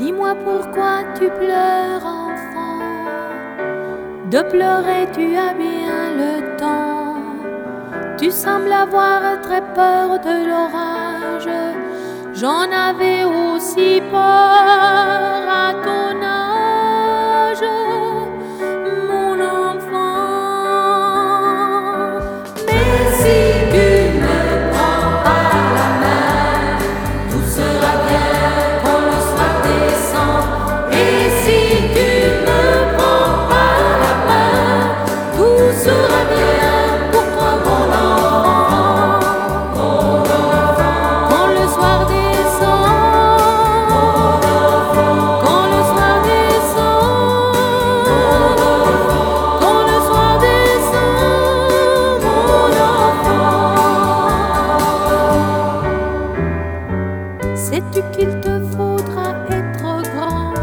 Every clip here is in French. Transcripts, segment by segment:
Dis-moi pourquoi tu pleures, enfant. De pleurer, tu as bien le temps. Tu sembles avoir très peur de l'orage. J'en avais aussi peur à ton âge, Sais-tu qu'il te faudra être grand?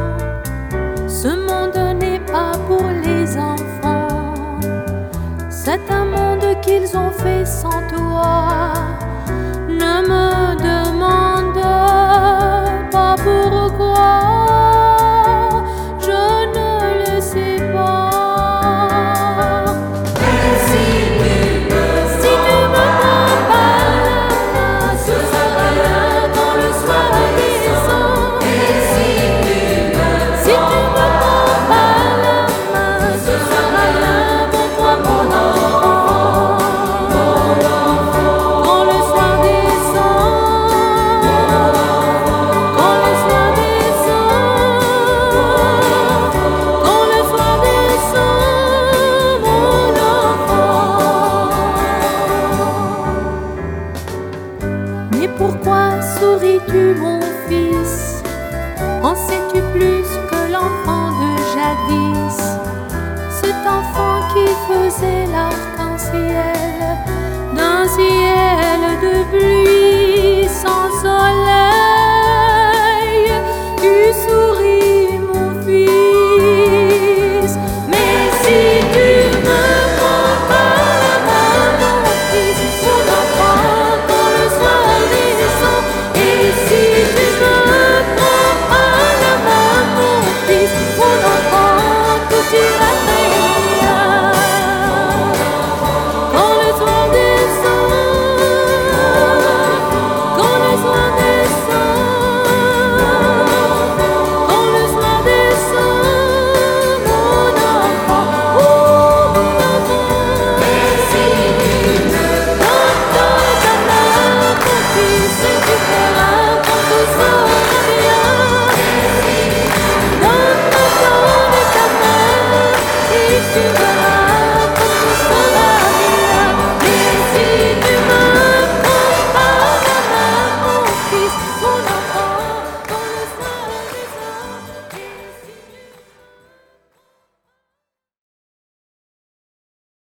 Ce monde n'est pas pour les enfants. C'est un monde qu'ils ont fait sans toi. Pourquoi souris-tu, mon fils? En sais-tu plus que l'enfant de